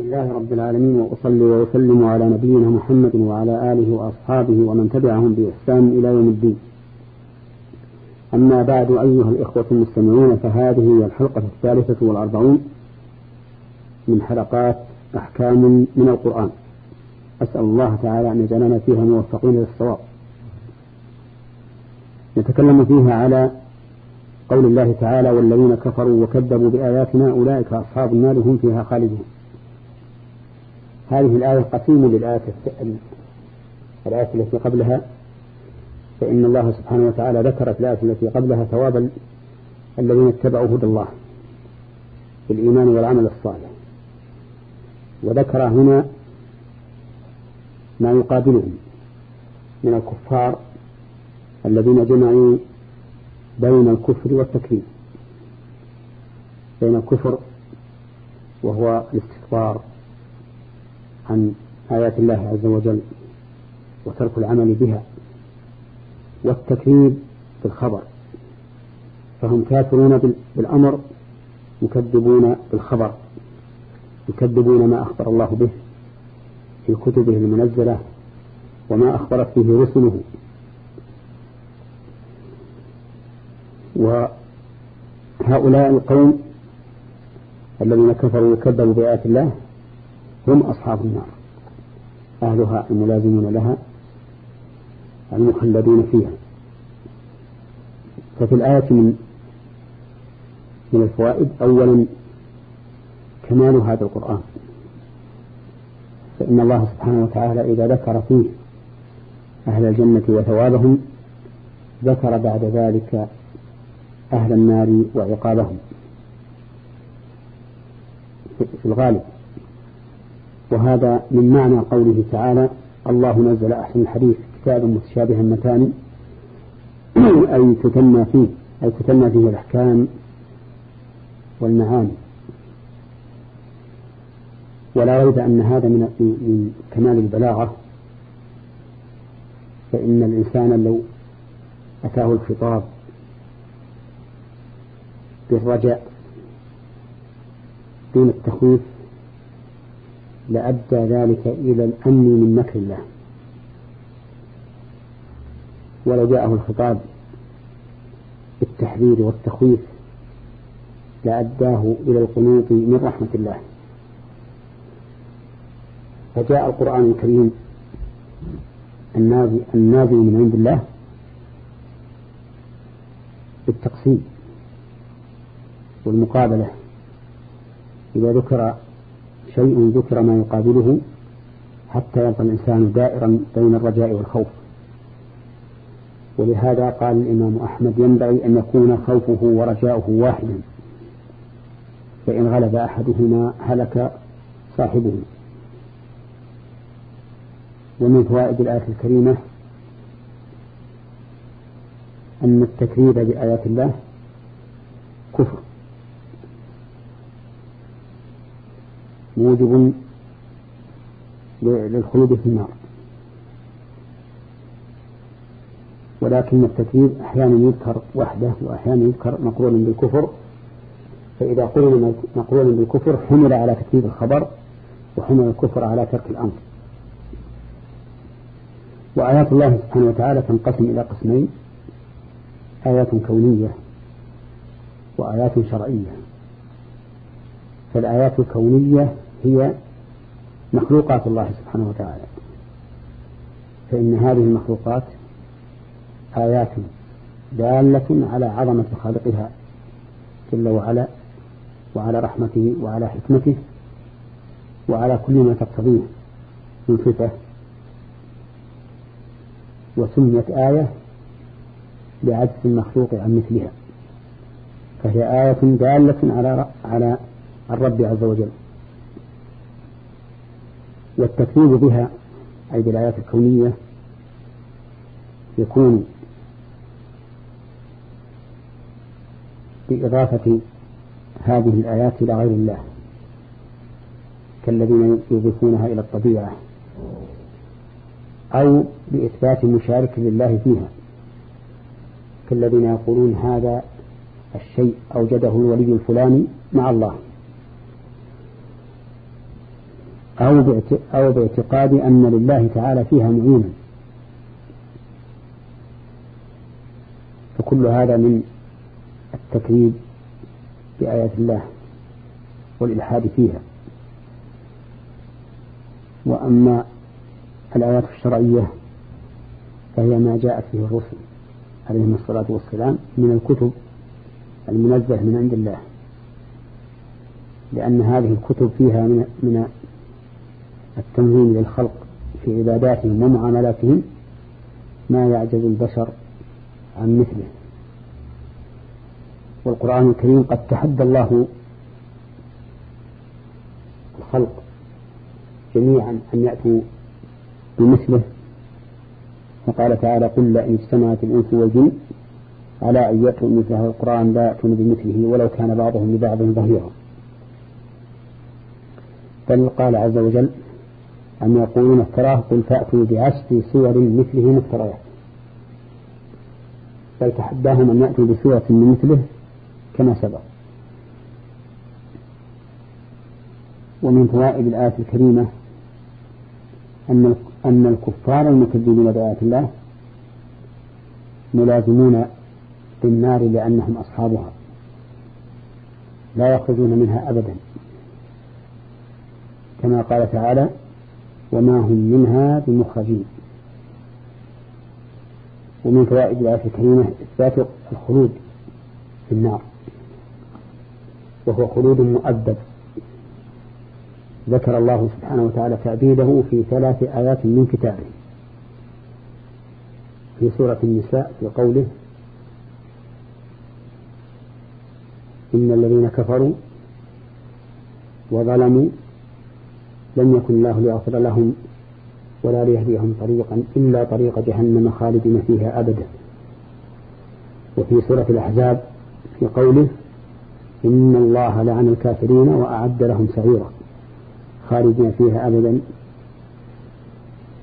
لله رب العالمين وأصلي وأسلم على نبينا محمد وعلى آله وأصحابه ومن تبعهم بإحسان إلى يوم الدين. أما بعد أيها الإخوة المستمعون فهذه هي الحلقة الثالثة والأربعون من حلقات أحكام من القرآن. أسأل الله تعالى أن يجعلنا فيها موفقين للصواب. نتكلم فيها على قول الله تعالى والذين كفروا وكذبوا بآياتنا أولئك أصحاب النار هم فيها خالدون. هذه الآية قسيم للآية الآية التي قبلها فإن الله سبحانه وتعالى ذكر في الآية التي قبلها ثواب الذين اتبعوا هدى الله بالإيمان والعمل الصالح. وذكر هنا ما يقابلهم من الكفار الذين جمعوا بين الكفر والتكذيب. بين الكفر وهو الاستكبار عن آيات الله عز وجل وترك العمل بها والتكذيب بالخبر. فهم كافرون بالأمر مكذبون بالخبر يكذبون ما أخبر الله به في كتبه المنزلة وما أخبرت به رسله. وهؤلاء القوم الذين كفروا وكذبوا بآيات الله هم أصحاب النار. أهلها الملازمون لها المخلدون فيها. ففي الآية من من الفوائد أولا كمال هذا القرآن. فإن الله سبحانه وتعالى إذا ذكر فيه أهل الجنة وثوابهم ذكر بعد ذلك أهل النار وعقابهم. في الغالب. وهذا من معنى قوله تعالى الله نزل أحسن الحديث كتابا متشابها متان أي تتنى فيه أي تتنى فيه الأحكام والمعاني. ولا ريب أن هذا من من كمال البلاغة فإن الإنسان لو أتاه الخطاب بالرجاء دون التخويف لأدى ذلك إلى الأمن من مكر الله. ولو جاءه الخطاب بالتحذير والتخويف لأداه إلى القنوط من رحمة الله. فجاء القرآن الكريم النازل من عند الله بالتقسيم والمقابلة. إذا ذكر شيء ذكر ما يقابله حتى يبقى الإنسان دائرا بين الرجاء والخوف. ولهذا قال الإمام أحمد ينبغي أن يكون خوفه ورجاؤه واحدا فإن غلب أحدهما هلك صاحبه. ومن فوائد الآية الكريمة أن التكذيب بآيات الله كفر. موجب للخلود في النار. ولكن التكذيب أحيانا يذكر وحده وأحيانا يذكر مقرونا بالكفر. فإذا قلنا مقرونا بالكفر حمل على تكذيب الخبر وحمل الكفر على ترك الأمر. وآيات الله سبحانه وتعالى تنقسم إلى قسمين آيات كونية وآيات شرعية. فالآيات الكونية هي مخلوقات الله سبحانه وتعالى. فإن هذه المخلوقات آيات دالة على عظمة خالقها جل وعلا وعلى رحمته وعلى حكمته وعلى كل ما تقتضيه من صفة. وسميت آية لعجز المخلوق عن مثلها فهي آية دالة على على الرب عز وجل. والتكذيب بها أي بالآيات الكونية يكون بإضافة هذه الآيات إلى غير الله كالذين يضيفونها إلى الطبيعة أو بإثبات مشارك لله فيها كالذين يقولون هذا الشيء أوجده الولي الفلاني مع الله. أو أو باعتقاد أن لله تعالى فيها معينا فكل هذا من التكذيب بآيات الله والإلحاد فيها. وأما الآيات الشرعية فهي ما جاءت به الرسل عليهم الصلاة والسلام من الكتب المنزه من عند الله. لأن هذه الكتب فيها من من التمهين للخلق في عباداتهم ومعاملاتهم ما يعجز البشر عن مثله. والقرآن الكريم قد تحدى الله الخلق جميعا أن يأتوا بمثله. فقال تعالى قل لئن اجتمعت الإنس والجن على أن يأتوا مثله القرآن لا يأتون بمثله ولو كان بعضهم لبعض ظهيرا. بل قال عز وجل أم يقولون افتراه قل فأتوا بعشر سور مثله مفتريات بل تحداهم أن يأتوا بسورة من مثله كما سبق. ومن فوائد الآية الكريمة أن أن الكفار المكذبين بآيات الله ملازمون بالنار لأنهم أصحابها. لا يخرجون منها أبدا. كما قال تعالى وما هم منها بمخرجين. ومن فوائد الآية الكريمة إثبات الخلود في النار وهو خلود مؤبد ذكر الله سبحانه وتعالى تأبيده في ثلاث آيات من كتابه. في سورة النساء في قوله إن الذين كفروا وظلموا لم يكن الله ليغفر لهم ولا ليهديهم طريقا إلا طريق جهنم خالدين فيها أبدا. وفي سورة الأحزاب في قوله إن الله لعن الكافرين وأعد لهم سعيرا خالدين فيها أبدا.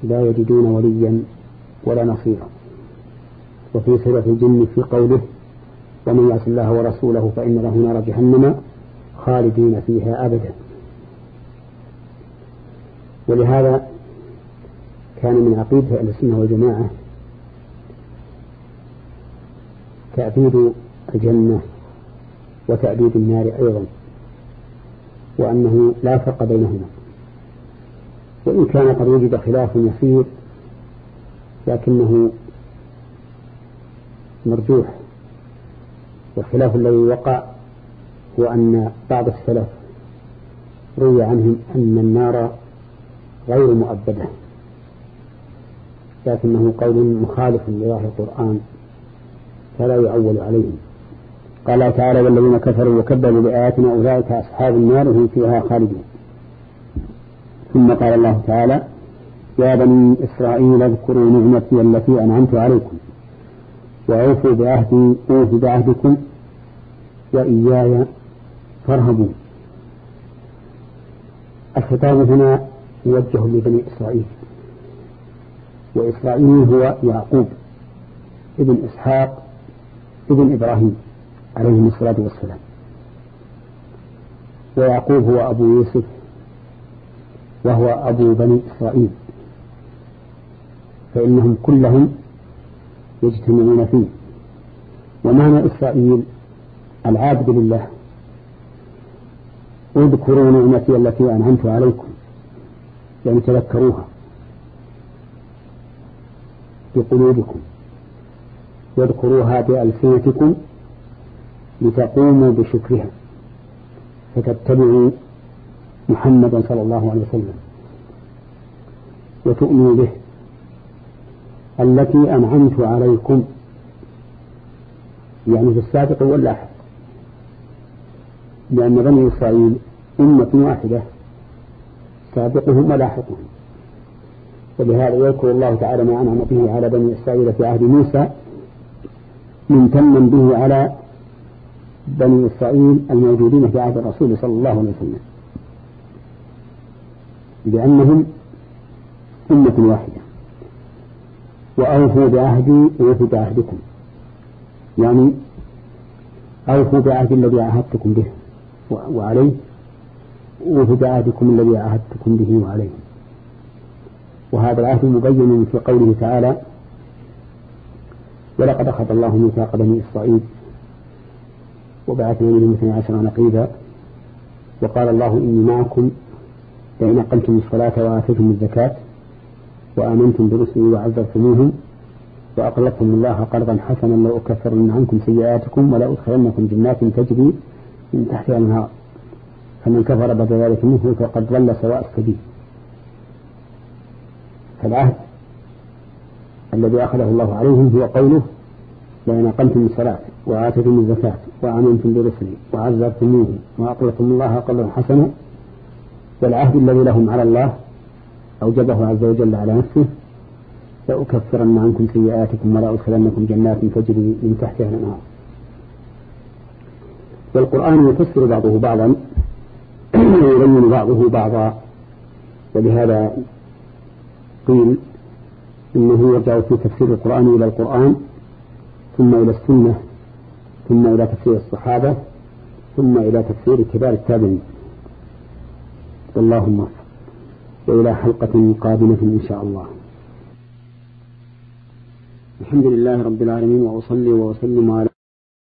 لا يجدون وليا ولا نصيرا. وفي سورة الجن في قوله ومن يعص الله ورسوله فإن له نار جهنم خالدين فيها أبدا. ولهذا كان من عقيدة أهل السنة والجماعة تأبيد الجنة وتأبيد النار أيضا وأنه لا فرق بينهما. وإن كان قد وجد خلاف يسير لكنه مرجوح والخلاف الذي وقع هو أن بعض السلف روي عنهم أن النار غير مؤبدة لكنه قول مخالف لظاهر القرآن فلا يعول عليهم قال تعالى والذين كفروا وكذبوا بآياتنا أولئك أصحاب النار هم فيها خالدون. ثم قال الله تعالى يا بني إسرائيل اذكروا نعمتي التي أنعمت عليكم وأوفوا بعهدي أوف بعهدكم وإياي فارهبون. الخطاب هنا موجه لبني إسرائيل. وإسرائيل هو يعقوب ابن إسحاق ابن إبراهيم عليهم الصلاة والسلام. ويعقوب هو أبو يوسف وهو أبو بني إسرائيل. فإنهم كلهم يجتمعون فيه. ومعنى إسرائيل العابد لله. اذكروا نعمتي التي أنعمت عليكم. يعني تذكروها بقلوبكم. واذكروها بألسنتكم لتقوموا بشكرها. فتتبعوا محمدا صلى الله عليه وسلم. وتؤمنوا به. التي أنعمت عليكم. يعني في السابق واللاحق لأن بني إسرائيل أمة واحدة. سابقهم ولاحقهم ولهذا يذكر الله تعالى ما أنعم به على بني إسرائيل في عهد موسى ممتنا به على بني إسرائيل الموجودين في عهد الرسول صلى الله عليه وسلم. لأنهم أمة واحدة. وأوفوا بعهدي أوفوا بعهدكم. يعني أوفوا بعهد الذي عاهدتكم به. وعليه أوفوا بعهدكم الذي عاهدتكم به وعليهم وهذا العهد مبين في قوله تعالى ولقد أخذ الله ميثاق بني إسرائيل وبعثنا منهم اثني عشر نقيبا وقال الله إني معكم لئن أقمتم الصلاة وآتيتم الزكاة وآمنتم برسلي وعزرتموهم وأقرضتم الله قرضا حسنا لأكفرن عنكم سيئاتكم ولا أدخلنكم جنات تجري من تحتها الأنهار. فمن كفر بعد ذلك منه فقد ضل سواء السبيل. فالعهد الذي أخذه الله عليهم هو قوله لئن أقمتم الصلاة وآتيتم الزكاة وآمنتم برسلي وعزرتموهم وأقرضتم الله قرضا حسنا والعهد الذي لهم على الله أوجبه عز وجل على نفسه لأكفرن عنكم سيئاتكم ولا أدخلنكم جنات تجري من تحتها الأنهار. والقرآن يفسر بعضه بعضا ويبين بعضه بعضا. ولهذا قيل إنه يرجع في تفسير القرآن إلى القرآن ثم إلى السنة ثم إلى تفسير الصحابة ثم إلى تفسير كبار التابعين. والله موفق وإلى حلقة قادمة إن شاء الله. الحمد لله رب العالمين وأصلي وأسلم على